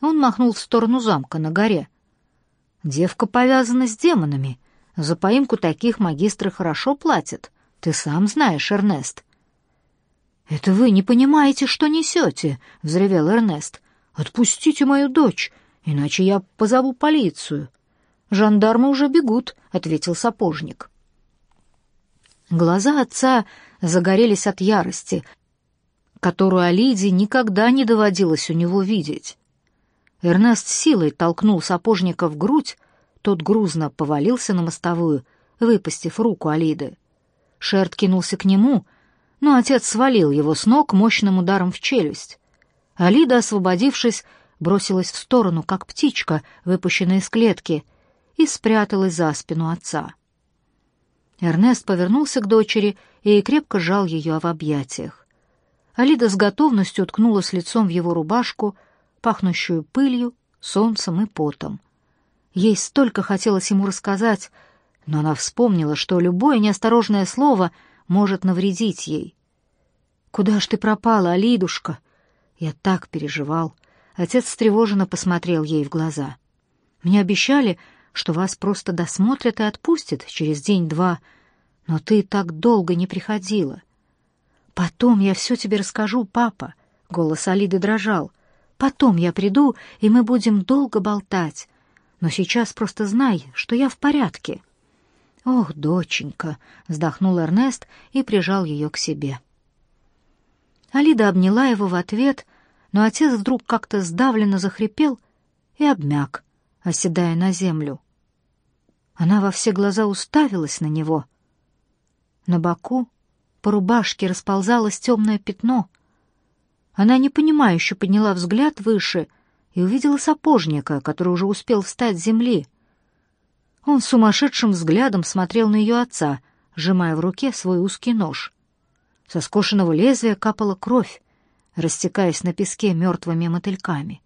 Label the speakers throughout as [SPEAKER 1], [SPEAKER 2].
[SPEAKER 1] Он махнул в сторону замка на горе. «Девка повязана с демонами. За поимку таких магистры хорошо платят. Ты сам знаешь, Эрнест». «Это вы не понимаете, что несете», — взревел Эрнест. «Отпустите мою дочь, иначе я позову полицию». «Жандармы уже бегут», — ответил сапожник. Глаза отца загорелись от ярости, которую Алиде никогда не доводилось у него видеть. Эрнест силой толкнул сапожника в грудь, тот грузно повалился на мостовую, выпустив руку Алиды. Шерт кинулся к нему, но отец свалил его с ног мощным ударом в челюсть. Алида, освободившись, бросилась в сторону, как птичка, выпущенная из клетки, и спряталась за спину отца. Эрнест повернулся к дочери и крепко сжал ее в объятиях. Алида с готовностью уткнулась лицом в его рубашку, пахнущую пылью, солнцем и потом. Ей столько хотелось ему рассказать, но она вспомнила, что любое неосторожное слово может навредить ей. «Куда ж ты пропала, Алидушка?» Я так переживал. Отец встревоженно посмотрел ей в глаза. «Мне обещали, что вас просто досмотрят и отпустят через день-два, но ты так долго не приходила. Потом я все тебе расскажу, папа». Голос Алиды дрожал. «Потом я приду, и мы будем долго болтать. Но сейчас просто знай, что я в порядке». «Ох, доченька!» — вздохнул Эрнест и прижал ее к себе. Алида обняла его в ответ, но отец вдруг как-то сдавленно захрипел и обмяк, оседая на землю. Она во все глаза уставилась на него. На боку по рубашке расползалось темное пятно. Она непонимающе подняла взгляд выше и увидела сапожника, который уже успел встать с земли. Он сумасшедшим взглядом смотрел на ее отца, сжимая в руке свой узкий нож. Со скошенного лезвия капала кровь, растекаясь на песке мертвыми мотыльками.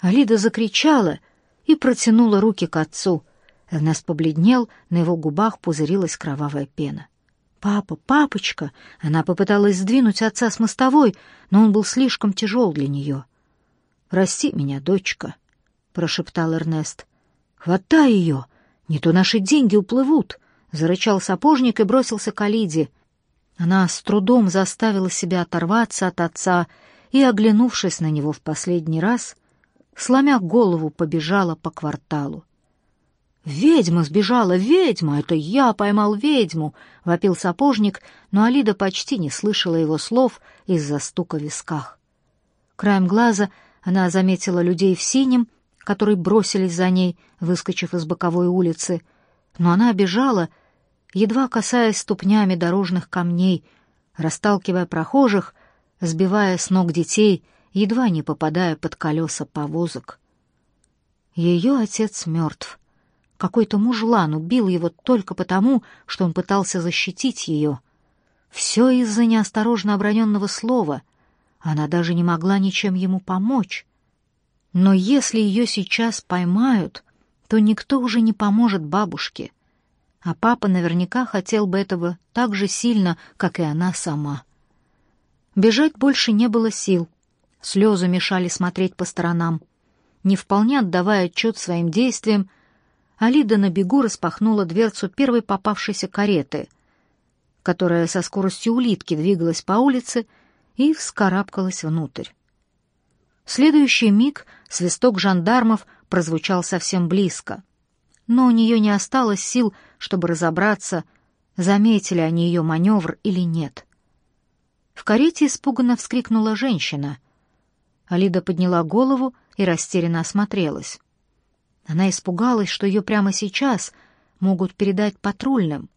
[SPEAKER 1] Алида закричала и протянула руки к отцу. Эрнест побледнел, на его губах пузырилась кровавая пена. «Папа, папочка!» Она попыталась сдвинуть отца с мостовой, но он был слишком тяжел для нее. «Прости меня, дочка», — прошептал Эрнест. «Хватай ее! Не то наши деньги уплывут!» — зарычал сапожник и бросился к Алиде. Она с трудом заставила себя оторваться от отца и, оглянувшись на него в последний раз, сломя голову, побежала по кварталу. «Ведьма сбежала! Ведьма! Это я поймал ведьму!» — вопил сапожник, но Алида почти не слышала его слов из-за стука в висках. Краем глаза она заметила людей в синем, которые бросились за ней, выскочив из боковой улицы, но она бежала, едва касаясь ступнями дорожных камней, расталкивая прохожих, сбивая с ног детей, едва не попадая под колеса повозок. Ее отец мертв. Какой-то мужлан убил его только потому, что он пытался защитить ее. Все из-за неосторожно оброненного слова. Она даже не могла ничем ему помочь. Но если ее сейчас поймают, то никто уже не поможет бабушке. А папа наверняка хотел бы этого так же сильно, как и она сама. Бежать больше не было сил. Слезы мешали смотреть по сторонам. Не вполне отдавая отчет своим действиям, Алида на бегу распахнула дверцу первой попавшейся кареты, которая со скоростью улитки двигалась по улице и вскарабкалась внутрь. В следующий миг свисток жандармов прозвучал совсем близко. Но у нее не осталось сил, чтобы разобраться, заметили они ее маневр или нет. В карете испуганно вскрикнула женщина. Алида подняла голову и растерянно осмотрелась. Она испугалась, что ее прямо сейчас могут передать патрульным.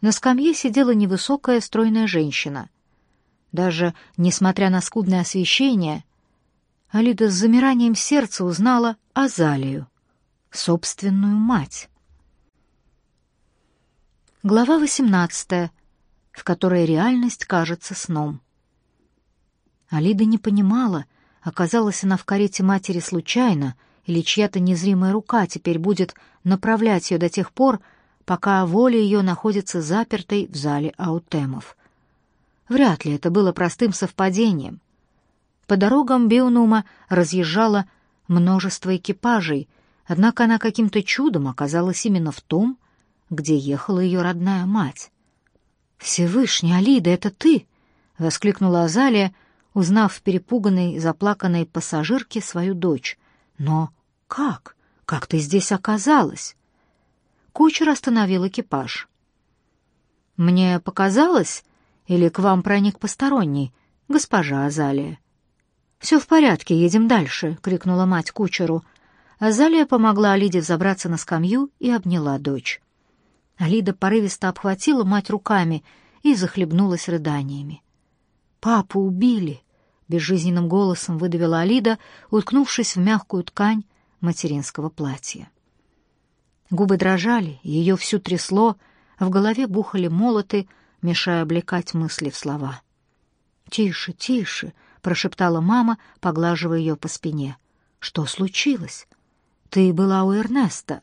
[SPEAKER 1] На скамье сидела невысокая стройная женщина. Даже несмотря на скудное освещение, Алида с замиранием сердца узнала Азалию, собственную мать. Глава 18, в которой реальность кажется сном. Алида не понимала, оказалась она в карете матери случайно или чья-то незримая рука теперь будет направлять ее до тех пор, пока воля ее находится запертой в зале аутемов. Вряд ли это было простым совпадением. По дорогам Беунума разъезжало множество экипажей, однако она каким-то чудом оказалась именно в том, где ехала ее родная мать. «Всевышний, Алида, это ты!» — воскликнула Азалия, узнав в перепуганной, заплаканной пассажирке свою дочь. «Но как? Как ты здесь оказалась?» Кучер остановил экипаж. «Мне показалось, или к вам проник посторонний, госпожа Азалия?» «Все в порядке, едем дальше», — крикнула мать кучеру. Азалия помогла Алиде взобраться на скамью и обняла дочь. Алида порывисто обхватила мать руками и захлебнулась рыданиями. «Папу убили!» — безжизненным голосом выдавила Алида, уткнувшись в мягкую ткань материнского платья. Губы дрожали, ее всю трясло, в голове бухали молоты, мешая облекать мысли в слова. «Тише, тише!» — прошептала мама, поглаживая ее по спине. «Что случилось? Ты была у Эрнеста?»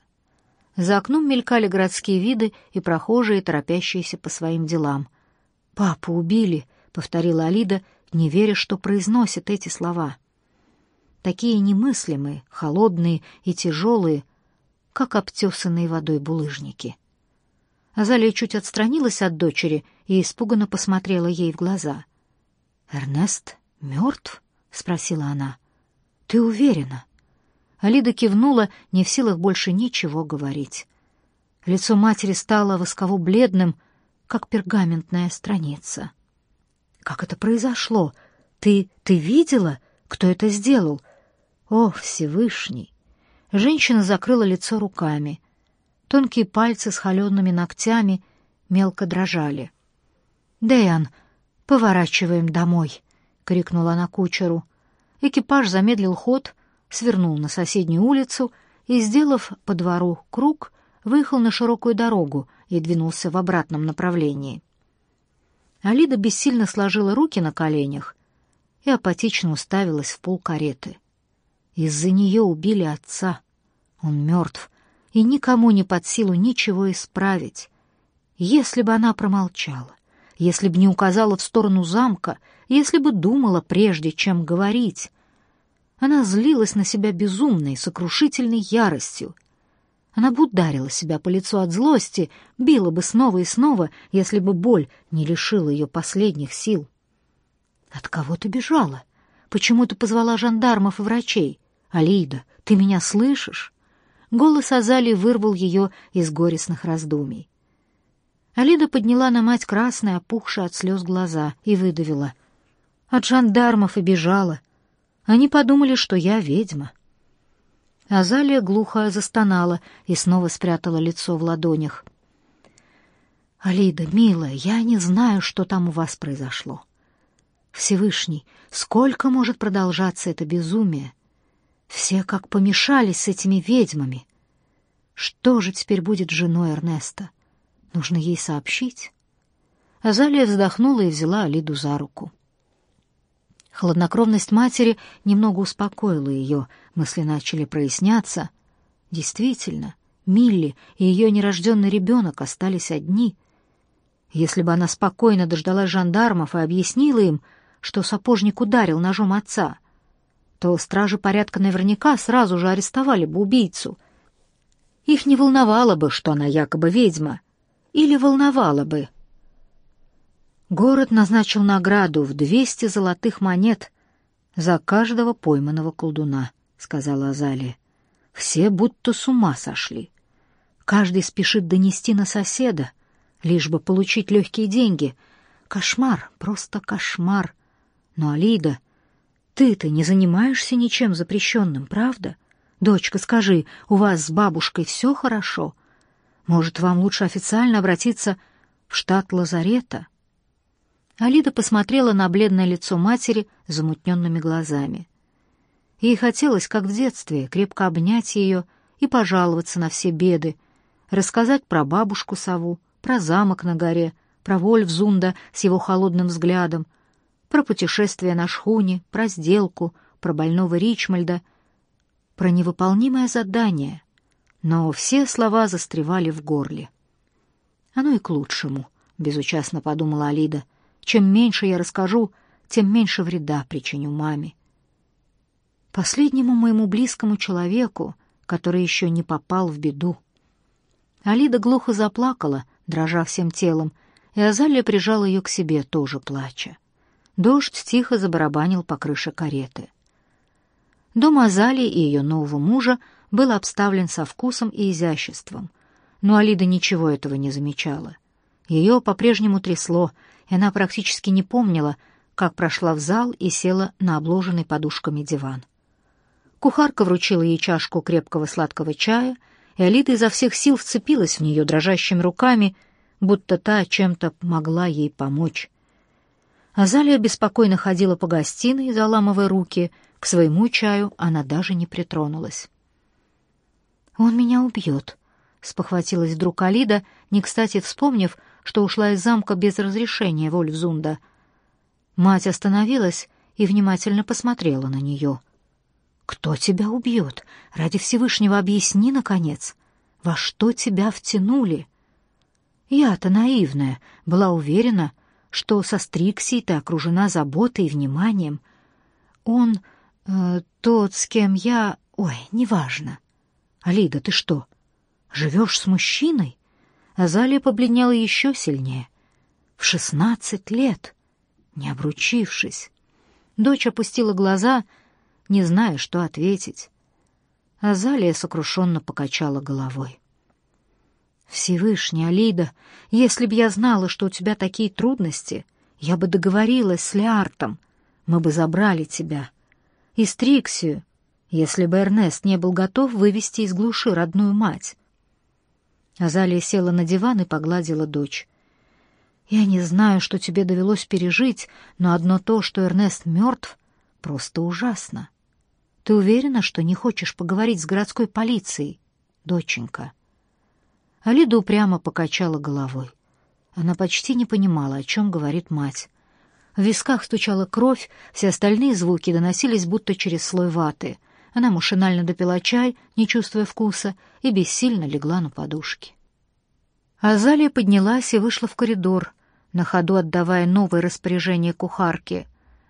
[SPEAKER 1] За окном мелькали городские виды и прохожие, торопящиеся по своим делам. «Папу убили», — повторила Алида, не веря, что произносит эти слова. Такие немыслимые, холодные и тяжелые, как обтесанные водой булыжники. Азалия чуть отстранилась от дочери и испуганно посмотрела ей в глаза. «Эрнест мертв?» — спросила она. «Ты уверена?» Алида кивнула, не в силах больше ничего говорить. Лицо матери стало восково-бледным, как пергаментная страница. «Как это произошло? Ты... ты видела, кто это сделал? О, Всевышний!» Женщина закрыла лицо руками. Тонкие пальцы с холеными ногтями мелко дрожали. «Дэйан, поворачиваем домой!» — крикнула она кучеру. Экипаж замедлил ход, свернул на соседнюю улицу и, сделав по двору круг, выехал на широкую дорогу и двинулся в обратном направлении. Алида бессильно сложила руки на коленях и апатично уставилась в пол кареты. Из-за нее убили отца. Он мертв, и никому не под силу ничего исправить. Если бы она промолчала, если бы не указала в сторону замка, если бы думала прежде, чем говорить, она злилась на себя безумной, сокрушительной яростью. Она бы ударила себя по лицу от злости, била бы снова и снова, если бы боль не лишила ее последних сил. «От кого ты бежала? Почему ты позвала жандармов и врачей? Алида, ты меня слышишь?» Голос Азали вырвал ее из горестных раздумий. Алида подняла на мать красные, опухшие от слез глаза и выдавила. «От жандармов и бежала. Они подумали, что я ведьма. Азалия глухо застонала и снова спрятала лицо в ладонях. «Алида, милая, я не знаю, что там у вас произошло. Всевышний, сколько может продолжаться это безумие? Все как помешались с этими ведьмами. Что же теперь будет с женой Эрнеста? Нужно ей сообщить». Азалия вздохнула и взяла Алиду за руку. Хладнокровность матери немного успокоила ее, мысли начали проясняться. Действительно, Милли и ее нерожденный ребенок остались одни. Если бы она спокойно дождалась жандармов и объяснила им, что сапожник ударил ножом отца, то стражи порядка наверняка сразу же арестовали бы убийцу. Их не волновало бы, что она якобы ведьма, или волновало бы, Город назначил награду в двести золотых монет за каждого пойманного колдуна, сказала Азалия. Все будто с ума сошли. Каждый спешит донести на соседа, лишь бы получить легкие деньги. Кошмар, просто кошмар. Но, Алида, ты-то не занимаешься ничем запрещенным, правда? Дочка, скажи, у вас с бабушкой все хорошо? Может, вам лучше официально обратиться в штат лазарета? Алида посмотрела на бледное лицо матери замутненными глазами. Ей хотелось, как в детстве, крепко обнять ее и пожаловаться на все беды, рассказать про бабушку сову, про замок на горе, про Вольфзунда с его холодным взглядом, про путешествие на шхуне, про сделку, про больного Ричмальда, про невыполнимое задание. Но все слова застревали в горле. «Оно и к лучшему», — безучастно подумала Алида. Чем меньше я расскажу, тем меньше вреда причиню маме. Последнему моему близкому человеку, который еще не попал в беду. Алида глухо заплакала, дрожа всем телом, и Азалия прижала ее к себе, тоже плача. Дождь тихо забарабанил по крыше кареты. Дом Азалии и ее нового мужа был обставлен со вкусом и изяществом, но Алида ничего этого не замечала. Ее по-прежнему трясло, и она практически не помнила, как прошла в зал и села на обложенный подушками диван. Кухарка вручила ей чашку крепкого сладкого чая, и Алида изо всех сил вцепилась в нее дрожащими руками, будто та чем-то могла ей помочь. Азалия беспокойно ходила по гостиной, заламывая руки. К своему чаю она даже не притронулась. «Он меня убьет», — спохватилась вдруг Алида, не кстати вспомнив, что ушла из замка без разрешения Вольфзунда. Мать остановилась и внимательно посмотрела на нее. «Кто тебя убьет? Ради Всевышнего объясни, наконец. Во что тебя втянули?» Я-то наивная, была уверена, что со Стриксией ты окружена заботой и вниманием. Он э, тот, с кем я... Ой, неважно. Алида, ты что, живешь с мужчиной? Азалия побледнела еще сильнее. В шестнадцать лет, не обручившись. Дочь опустила глаза, не зная, что ответить. Азалия сокрушенно покачала головой. «Всевышний, Алида, если б я знала, что у тебя такие трудности, я бы договорилась с Леартом, мы бы забрали тебя. И Стриксию, если бы Эрнест не был готов вывести из глуши родную мать. Азалия села на диван и погладила дочь. «Я не знаю, что тебе довелось пережить, но одно то, что Эрнест мертв, просто ужасно. Ты уверена, что не хочешь поговорить с городской полицией, доченька?» Алида упрямо покачала головой. Она почти не понимала, о чем говорит мать. В висках стучала кровь, все остальные звуки доносились будто через слой ваты — она машинально допила чай, не чувствуя вкуса, и бессильно легла на подушки. Азалия поднялась и вышла в коридор, на ходу отдавая новые распоряжения кухарке.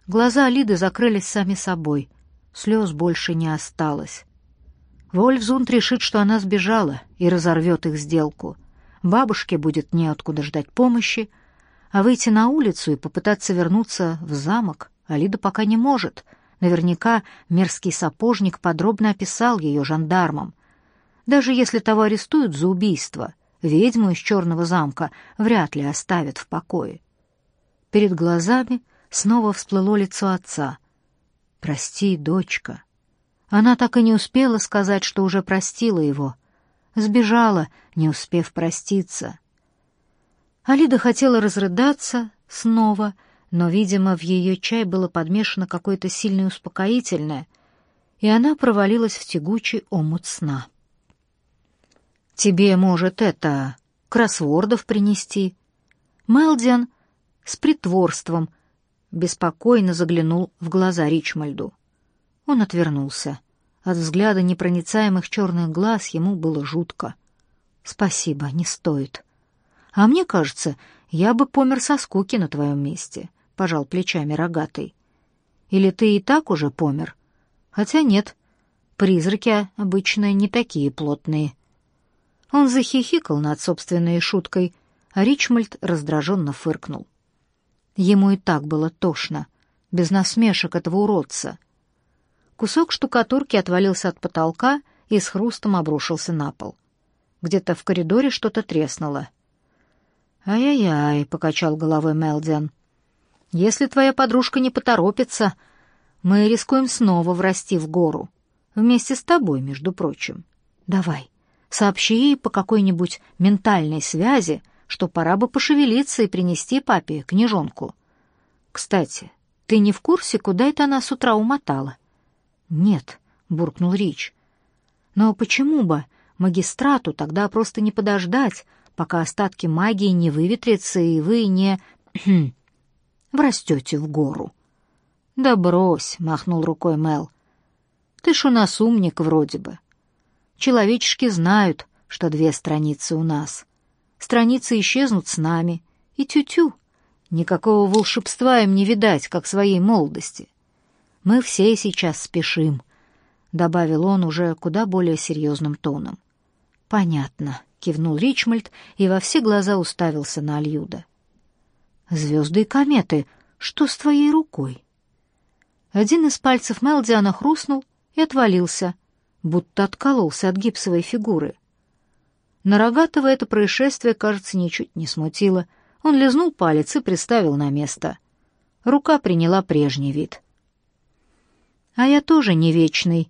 [SPEAKER 1] Глаза Алиды закрылись сами собой. Слез больше не осталось. Вольфзунд решит, что она сбежала, и разорвет их сделку. Бабушке будет неоткуда ждать помощи, а выйти на улицу и попытаться вернуться в замок Алида пока не может — Наверняка мерзкий сапожник подробно описал ее жандармам. Даже если того арестуют за убийство, ведьму из черного замка вряд ли оставят в покое. Перед глазами снова всплыло лицо отца. «Прости, дочка». Она так и не успела сказать, что уже простила его. Сбежала, не успев проститься. Алида хотела разрыдаться снова — но, видимо, в ее чай было подмешано какое-то сильное успокоительное, и она провалилась в тягучий омут сна. «Тебе, может, это... кроссвордов принести?» Мелдиан с притворством беспокойно заглянул в глаза Ричмальду. Он отвернулся. От взгляда непроницаемых черных глаз ему было жутко. «Спасибо, не стоит. А мне кажется, я бы помер со скуки на твоем месте пожал плечами рогатый. Или ты и так уже помер? Хотя нет, призраки обычно не такие плотные. Он захихикал над собственной шуткой, а Ричмольд раздраженно фыркнул. Ему и так было тошно, без насмешек этого уродца. Кусок штукатурки отвалился от потолка и с хрустом обрушился на пол. Где-то в коридоре что-то треснуло. «Ай-яй-яй», — покачал головой Мелдиан. Если твоя подружка не поторопится, мы рискуем снова врасти в гору. Вместе с тобой, между прочим. Давай, сообщи ей по какой-нибудь ментальной связи, что пора бы пошевелиться и принести папе книжонку. Кстати, ты не в курсе, куда это она с утра умотала? Нет, буркнул Рич. Но почему бы магистрату тогда просто не подождать, пока остатки магии не выветрятся и вы не врастете в гору. «Да брось», — махнул рукой Мел. «Ты ж у нас умник вроде бы. Человечешки знают, что две страницы у нас. Страницы исчезнут с нами, и тю-тю, Никакого волшебства им не видать, как своей молодости. Мы все сейчас спешим, — добавил он уже куда более серьезным тоном. «Понятно», — кивнул Ричмольд и во все глаза уставился на Альюда. «Звезды и кометы, что с твоей рукой?» Один из пальцев Мелдиана хрустнул и отвалился, будто откололся от гипсовой фигуры. На Рогатого это происшествие, кажется, ничуть не смутило. Он лизнул палец и приставил на место. Рука приняла прежний вид. «А я тоже не вечный.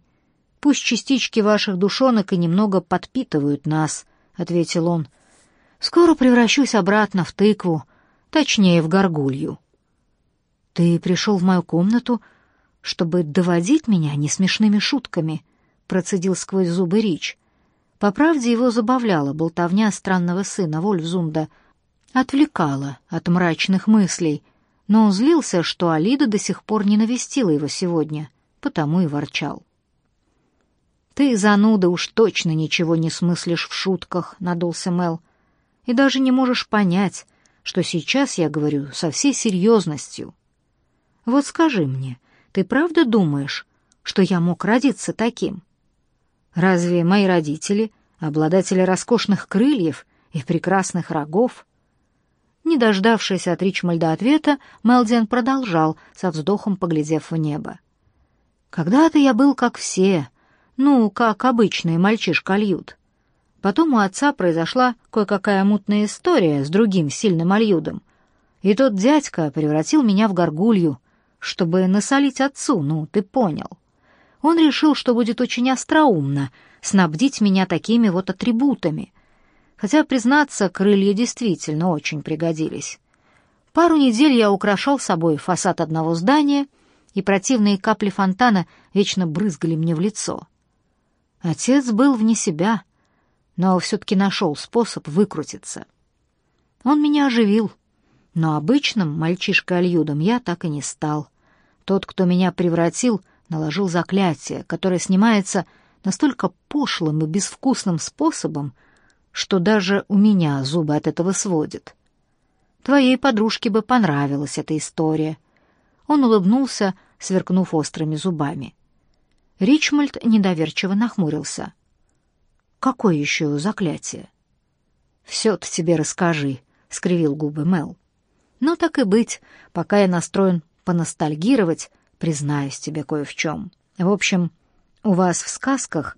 [SPEAKER 1] Пусть частички ваших душонок и немного подпитывают нас», — ответил он. «Скоро превращусь обратно в тыкву, точнее, в горгулью». «Ты пришел в мою комнату чтобы доводить меня несмешными шутками», — процедил сквозь зубы Рич. По правде его забавляла болтовня странного сына Вольфзунда, отвлекала от мрачных мыслей, но он злился, что Алида до сих пор не навестила его сегодня, потому и ворчал. «Ты, зануда, уж точно ничего не смыслишь в шутках», — надулся Мел, «и даже не можешь понять, что сейчас я говорю со всей серьезностью. Вот скажи мне, — ты правда думаешь, что я мог родиться таким? Разве мои родители — обладатели роскошных крыльев и прекрасных рогов? Не дождавшись от Ричмальда ответа, Мелдиан продолжал, со вздохом поглядев в небо. «Когда-то я был как все, ну, как обычный мальчишка-альют. Потом у отца произошла кое-какая мутная история с другим сильным альюдом, и тот дядька превратил меня в горгулью, чтобы насолить отцу, ну, ты понял. Он решил, что будет очень остроумно снабдить меня такими вот атрибутами. Хотя, признаться, крылья действительно очень пригодились. Пару недель я украшал собой фасад одного здания, и противные капли фонтана вечно брызгали мне в лицо. Отец был вне себя, но все-таки нашел способ выкрутиться. Он меня оживил, но обычным мальчишкой-альюдом я так и не стал. Тот, кто меня превратил, наложил заклятие, которое снимается настолько пошлым и безвкусным способом, что даже у меня зубы от этого сводят. Твоей подружке бы понравилась эта история. Он улыбнулся, сверкнув острыми зубами. Ричмольд недоверчиво нахмурился. «Какое еще заклятие?» «Все-то тебе расскажи», — скривил губы Мел. «Ну, так и быть, пока я настроен поностальгировать, признаюсь тебе кое в чем. В общем, у вас в сказках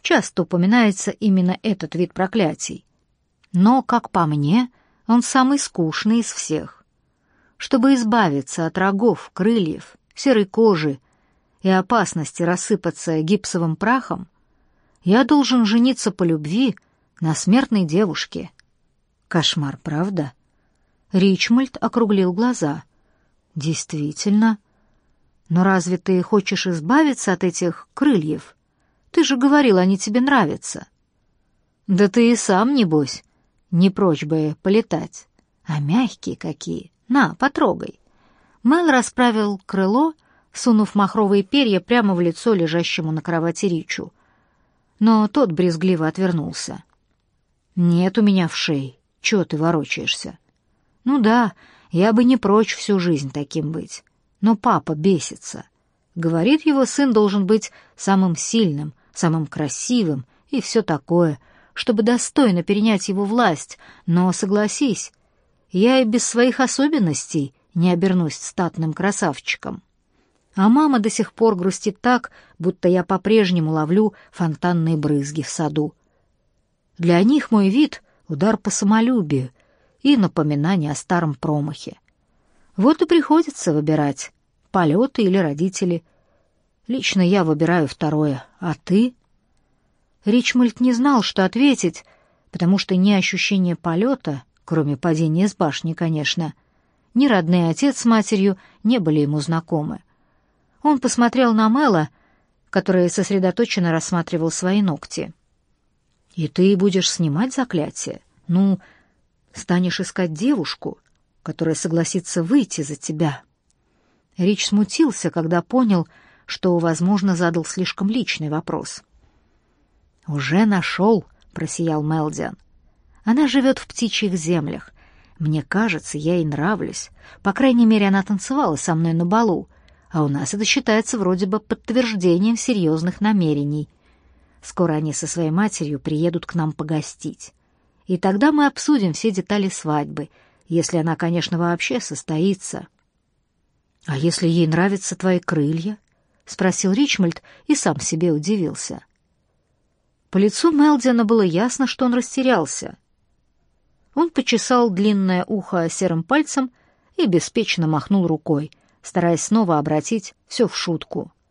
[SPEAKER 1] часто упоминается именно этот вид проклятий. Но, как по мне, он самый скучный из всех. Чтобы избавиться от рогов, крыльев, серой кожи и опасности рассыпаться гипсовым прахом, я должен жениться по любви на смертной девушке. Кошмар, правда? Ричмольд округлил глаза. Действительно. Но разве ты хочешь избавиться от этих крыльев? Ты же говорил, они тебе нравятся. Да ты и сам, небось, не прочь бы полетать. А мягкие какие. На, потрогай. Мэл расправил крыло, сунув махровые перья прямо в лицо лежащему на кровати Ричу. Но тот брезгливо отвернулся. «Нет у меня в шее. Чего ты ворочаешься?» «Ну да, я бы не прочь всю жизнь таким быть. Но папа бесится. Говорит, его сын должен быть самым сильным, самым красивым и все такое, чтобы достойно перенять его власть. Но, согласись, я и без своих особенностей не обернусь статным красавчиком. А мама до сих пор грустит так, будто я по-прежнему ловлю фонтанные брызги в саду. Для них мой вид — удар по самолюбию, и напоминание о старом промахе. Вот и приходится выбирать, полеты или родители. Лично я выбираю второе, а ты? Ричмольд не знал, что ответить, потому что ни ощущение полета, кроме падения с башни, конечно, ни родной отец с матерью не были ему знакомы. Он посмотрел на Мэла, который сосредоточенно рассматривал свои ногти. «И ты будешь снимать заклятие? Ну, станешь искать девушку, которая согласится выйти за тебя. Рич смутился, когда понял, что, возможно, задал слишком личный вопрос. «Уже нашел», — просиял Мелдиан. «Она живет в птичьих землях. Мне кажется, я ей нравлюсь. По крайней мере, она танцевала со мной на балу, а у нас это считается вроде бы подтверждением серьезных намерений. Скоро они со своей матерью приедут к нам погостить. И тогда мы обсудим все детали свадьбы, если она, конечно, вообще состоится. «А если ей нравятся твои крылья?» — спросил Ричмольд и сам себе удивился. По лицу Мелдина было ясно, что он растерялся. Он почесал длинное ухо серым пальцем и беспечно махнул рукой, стараясь снова обратить все в шутку.